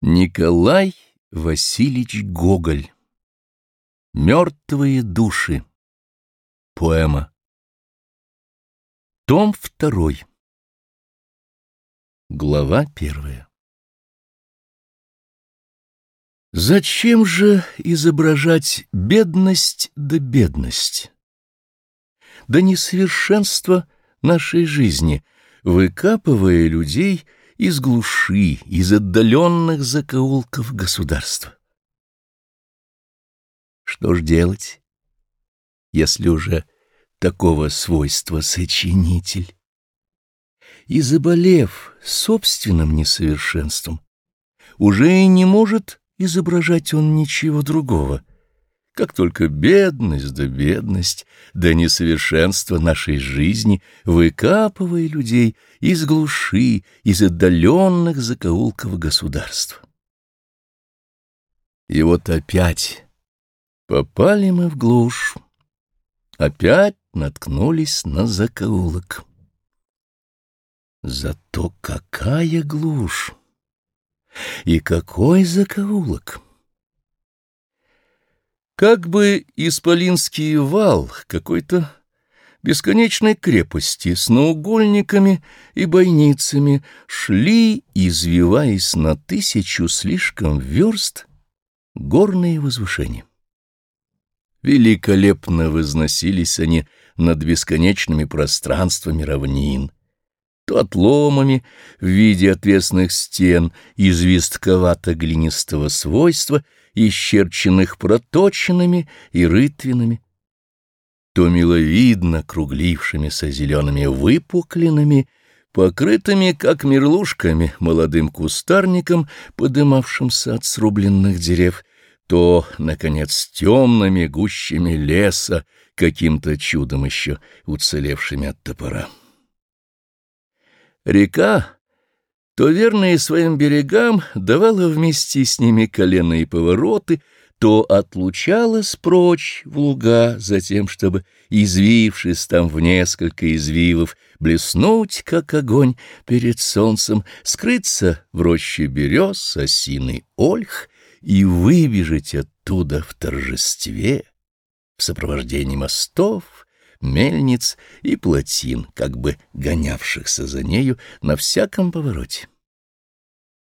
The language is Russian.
Николай Васильевич Гоголь. Мертвые души Поэма. Том второй. Глава первая. Зачем же изображать бедность да бедность? Да несовершенство нашей жизни, выкапывая людей — из глуши, из отдаленных закоулков государства. Что ж делать, если уже такого свойства сочинитель? И заболев собственным несовершенством, уже и не может изображать он ничего другого, как только бедность да бедность, да несовершенство нашей жизни, выкапывая людей из глуши, из отдаленных закоулков государства. И вот опять попали мы в глушь, опять наткнулись на закоулок. Зато какая глушь! И какой закоулок! Как бы исполинский вал какой-то бесконечной крепости с наугольниками и бойницами шли, извиваясь на тысячу слишком верст, горные возвышения. Великолепно возносились они над бесконечными пространствами равнин, то отломами в виде отвесных стен известковато-глинистого свойства — исчерченных проточинами и рытвинами, то миловидно круглившимися зелеными выпуклинами, покрытыми, как мерлушками, молодым кустарником, подымавшимся от срубленных дерев, то, наконец, темными гущами леса, каким-то чудом еще уцелевшими от топора. Река то верные своим берегам давала вместе с ними коленные повороты, то отлучалась прочь в луга за тем, чтобы, извившись там в несколько извивов, блеснуть, как огонь перед солнцем, скрыться в роще берез, осиный ольх и выбежать оттуда в торжестве, в сопровождении мостов, мельниц и плотин, как бы гонявшихся за нею на всяком повороте.